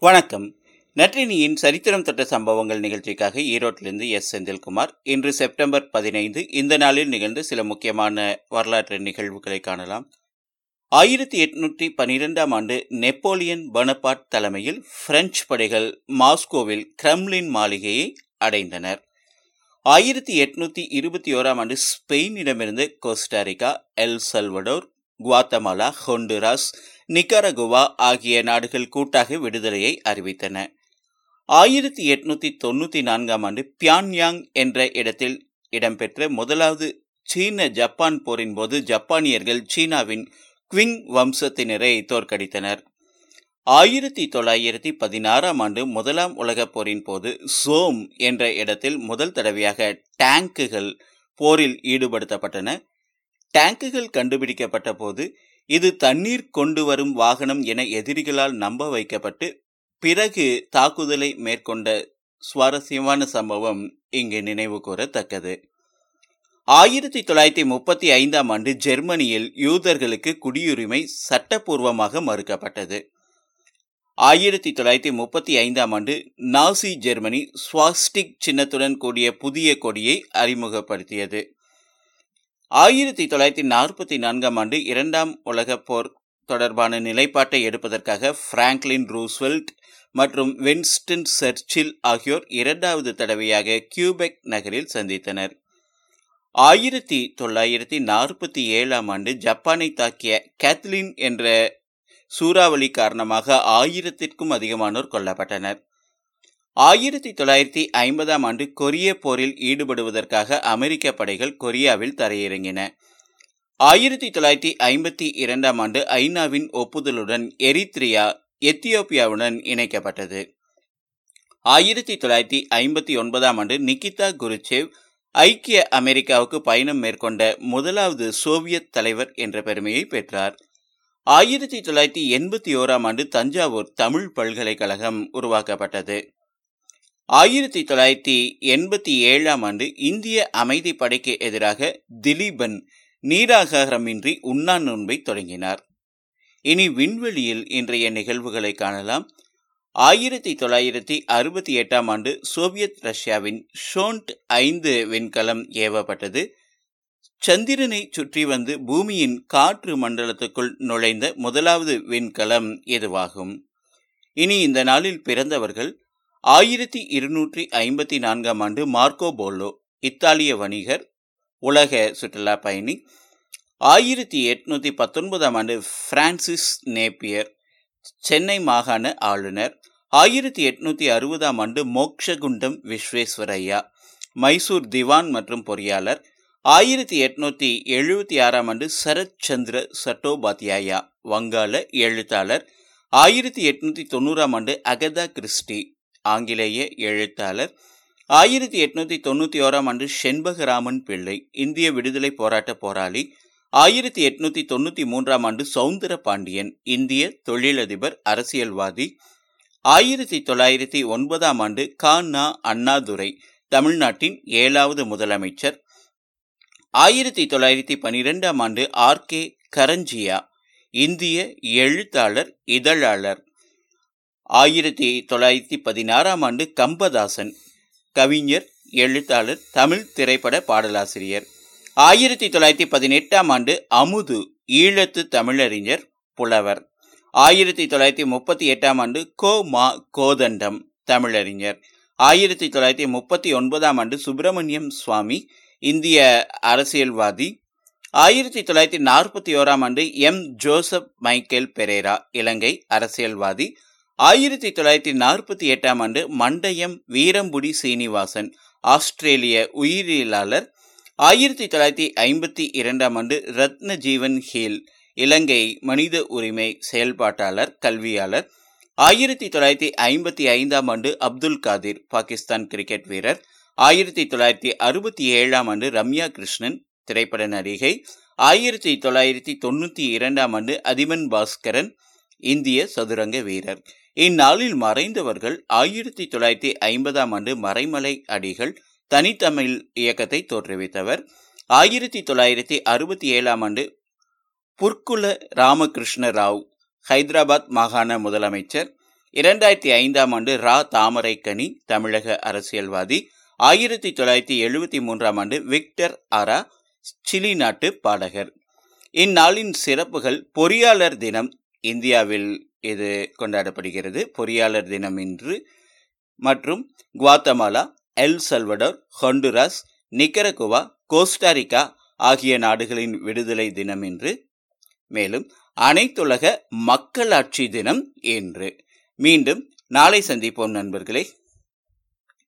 வணக்கம். நற்றினியின் சரித்திரம் தொட்ட சம்பவங்கள் நிகழ்ச்சிக்காக ஈரோட்டிலிருந்து எஸ். செந்தில்குமார். இன்று செப்டம்பர் பதினைந்து. இந்த நாளில் நிகழ்ந்த சில முக்கியமான வரலாற்று நிகழ்வுகளை காணலாம். ஆயிரத்தி எட்நூற்றி பனிரெண்டாம் ஆண்டு நெப்போலியன் பனபாட் தலைமையில் பிரெஞ்சு படைகள் மாஸ்கோவில் கிரம்லின் மாளிகையை அடைந்தனர். ஆயிரத்தி எட்நூத்தி இருபத்தி ஓராம் ஆண்டு ஸ்பெயினிடமிருந்து Costa Rica El Salvador Guatemala Honduras Nicaragua ஆகிய நாடுகள் கூட்டாக விடுதலையை அறிவித்தன. ஆயிரத்தி எட்நூத்தி தொண்ணூத்தி நான்காம் ஆண்டு பியான்யாங் என்ற இடத்தில் இடம்பெற்ற முதலாவது சீன ஜப்பான் போரின் போது ஜப்பானியர்கள் சீனாவின் குவிங் வம்சத்தினரை தோற்கடித்தனர். ஆயிரத்தி தொள்ளாயிரத்தி பதினாறாம் ஆண்டு முதலாம் உலகப் போரின் போது சோம் என்ற இடத்தில் முதல் தடவையாக டேங்குகள் போரில் ஈடுபடுத்தப்பட்டன. டேங்குகள் கண்டுபிடிக்கப்பட்ட போது இது தண்ணீர் கொண்டு வரும் வாகனம் என எதிரிகளால் நம்ப வைக்கப்பட்டு பிறகு தாக்குதலை மேற்கொண்ட சுவாரஸ்யமான சம்பவம் இங்கு நினைவு கூறத்தக்கது. ஆயிரத்தி தொள்ளாயிரத்தி முப்பத்தி ஐந்தாம் ஆண்டு ஜெர்மனியில் யூதர்களுக்கு குடியுரிமை சட்டப்பூர்வமாக மறுக்கப்பட்டது. ஆயிரத்தி தொள்ளாயிரத்தி முப்பத்தி ஐந்தாம் ஆண்டு நாசி ஜெர்மனி ஸ்வாஸ்டிக் சின்னத்துடன் கூடிய புதிய கொடியை அறிமுகப்படுத்தியது. ஆயிரத்தி தொள்ளாயிரத்தி நாற்பத்தி நான்காம் ஆண்டு இரண்டாம் உலகப் போர் தொடர்பான நிலைப்பாட்டை எடுப்பதற்காக பிராங்க்லின் ரூஸ்வெல்ட் மற்றும் வின்ஸ்டன் சர்ச்சில் ஆகியோர் இரண்டாவது தடவையாக கியூபெக் நகரில் சந்தித்தனர். ஆயிரத்தி தொள்ளாயிரத்தி நாற்பத்தி ஏழாம் ஆண்டு ஜப்பானை தாக்கிய கேத்லின் என்ற சூறாவளி காரணமாக ஆயிரத்திற்கும் அதிகமானோர் கொல்லப்பட்டனர். ஆயிரத்தி தொள்ளாயிரத்தி ஐம்பதாம் ஆண்டு கொரிய போரில் ஈடுபடுவதற்காக அமெரிக்க படைகள் கொரியாவில் தரையிறங்கின. ஆயிரத்தி தொள்ளாயிரத்தி ஐம்பத்தி இரண்டாம் ஆண்டு ஐநாவின் ஒப்புதலுடன் எரித்ரியா எத்தியோப்பியாவுடன் இணைக்கப்பட்டது. ஆயிரத்தி தொள்ளாயிரத்தி ஐம்பத்தி ஒன்பதாம் ஆண்டு நிக்கிதா குருச்சேவ் ஐக்கிய அமெரிக்காவுக்கு பயணம் மேற்கொண்ட முதலாவது சோவியத் தலைவர் என்ற பெருமையை பெற்றார். ஆயிரத்தி தொள்ளாயிரத்தி எண்பத்தி ஓராம் ஆண்டு தஞ்சாவூர் தமிழ் பல்கலைக்கழகம் உருவாக்கப்பட்டது. ஆயிரத்தி தொள்ளாயிரத்தி எண்பத்தி ஏழாம் ஆண்டு இந்திய அமைதி படைக்கு எதிராக திலீபன் நீராகாரமின்றி உண்ணா நோன்பை தொடங்கினார். இனி விண்வெளியில் இன்றைய நிகழ்வுகளை காணலாம். ஆயிரத்தி தொள்ளாயிரத்தி அறுபத்தி எட்டாம் ஆண்டு சோவியத் ரஷ்யாவின் ஷோண்ட் ஐந்து விண்கலம் ஏவப்பட்டது. சந்திரனை சுற்றி வந்து பூமியின் காற்று மண்டலத்துக்குள் நுழைந்த முதலாவது விண்கலம் இதுவாகும் இனி இந்த நாளில் பிறந்தவர்கள் ஆயிரத்தி இருநூற்றி ஐம்பத்தி நான்காம் ஆண்டு மார்க்கோ போலோ இத்தாலிய வணிகர் உலக சுற்றுலா பயணி. ஆயிரத்தி எட்நூத்தி பத்தொன்பதாம் ஆண்டு பிரான்சிஸ் நேப்பியர் சென்னை மாகாண ஆளுநர். ஆயிரத்தி எட்நூத்தி அறுபதாம் ஆண்டு மோக்ஷகுண்டம் விஸ்வேஸ்வரையா மைசூர் திவான் மற்றும் பொறியாளர். ஆயிரத்தி எட்நூத்தி எழுபத்தி ஆறாம் ஆண்டு சரத் சந்திர சட்டோபாத்யாயா வங்காள எழுத்தாளர். ஆயிரத்தி எட்நூத்தி தொண்ணூறாம் ஆண்டு அகதா கிறிஸ்டி ஆங்கிலேய எழுத்தாளர். ஆயிரத்தி எட்நூத்தி தொண்ணூத்தி ஓராம் ஆண்டு செண்பகராமன் பிள்ளை இந்திய விடுதலை போராட்ட போராளி. ஆயிரத்தி எட்நூத்தி தொண்ணூத்தி மூன்றாம் ஆண்டு சவுந்தர பாண்டியன் இந்திய தொழிலதிபர் அரசியல்வாதி. ஆயிரத்தி தொள்ளாயிரத்தி ஒன்பதாம் ஆண்டு கானா அண்ணாதுரை தமிழ்நாட்டின் ஏழாவது முதலமைச்சர். ஆயிரத்தி தொள்ளாயிரத்தி பனிரெண்டாம் ஆண்டு ஆர். கே. கரஞ்சியா இந்திய எழுத்தாளர் இதழாளர். ஆயிரத்தி தொள்ளாயிரத்தி பதினாறாம் ஆண்டு கம்பதாசன் கவிஞர் எழுத்தாளர் தமிழ் திரைப்பட பாடலாசிரியர். ஆயிரத்தி தொள்ளாயிரத்தி பதினெட்டாம் ஆண்டு அமுது ஈழத்து தமிழறிஞர் புலவர். ஆயிரத்தி தொள்ளாயிரத்தி முப்பத்தி எட்டாம் ஆண்டு கோ மா கோதண்டம் தமிழறிஞர். ஆயிரத்தி தொள்ளாயிரத்தி முப்பத்தி ஒன்பதாம் ஆண்டு சுப்பிரமணியம் சுவாமி இந்திய அரசியல்வாதி. ஆயிரத்தி தொள்ளாயிரத்தி நாற்பத்தி ஓராம் ஆண்டு எம். ஜோசப் மைக்கேல் பெரேரா இலங்கை அரசியல்வாதி. ஆயிரத்தி தொள்ளாயிரத்தி நாற்பத்தி எட்டாம் ஆண்டு மண்டயம் வீரம்புடி சீனிவாசன் ஆஸ்திரேலிய உயிரியலாளர். ஆயிரத்தி தொள்ளாயிரத்தி ஐம்பத்தி இரண்டாம் ஆண்டு ரத்ன ஜீவன் ஹீல் இலங்கை மனித உரிமை செயல்பாட்டாளர் கல்வியாளர். ஆயிரத்தி தொள்ளாயிரத்தி ஐம்பத்தி ஐந்தாம் ஆண்டு அப்துல் காதிர் பாகிஸ்தான் கிரிக்கெட் வீரர். ஆயிரத்தி தொள்ளாயிரத்தி அறுபத்தி ஏழாம் ஆண்டு ரம்யா கிருஷ்ணன் திரைப்பட நடிகை. ஆயிரத்தி தொள்ளாயிரத்தி தொண்ணூற்றி இரண்டாம் ஆண்டு அதிமன் பாஸ்கரன் இந்திய சதுரங்க வீரர். இந்நாளில் மறைந்தவர்கள் ஆயிரத்தி தொள்ளாயிரத்தி ஐம்பதாம் ஆண்டு மறைமலை அடிகள் தனித்தமிழ் இயக்கத்தை தோற்றுவித்தவர். ஆயிரத்தி தொள்ளாயிரத்தி அறுபத்தி ஏழாம் ஆண்டு புர்க்குல ராமகிருஷ்ண ராவ் ஹைதராபாத் மாகாண முதலமைச்சர். இரண்டாயிரத்தி ஐந்தாம் ஆண்டு ரா. தாமரைக்கனி தமிழக அரசியல்வாதி. ஆயிரத்தி தொள்ளாயிரத்தி எழுபத்தி மூன்றாம் ஆண்டு விக்டர் அரா சிலி நாட்டு பாடகர். இந்நாளின் சிறப்புகள் பொறியாளர் தினம் இந்தியாவில் இது கொண்டாடப்படுகிறது. பொறியாளர் தினம் இன்று. மற்றும் Guatemala El Salvador Honduras Nicaragua Costa Rica ஆகிய நாடுகளின் விடுதலை தினம் என்று மேலும் அனைத்துலக மக்களாட்சி தினம் என்று மீண்டும் நாளை சந்திப்போம் நண்பர்களே.